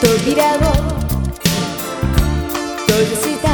扉を閉じた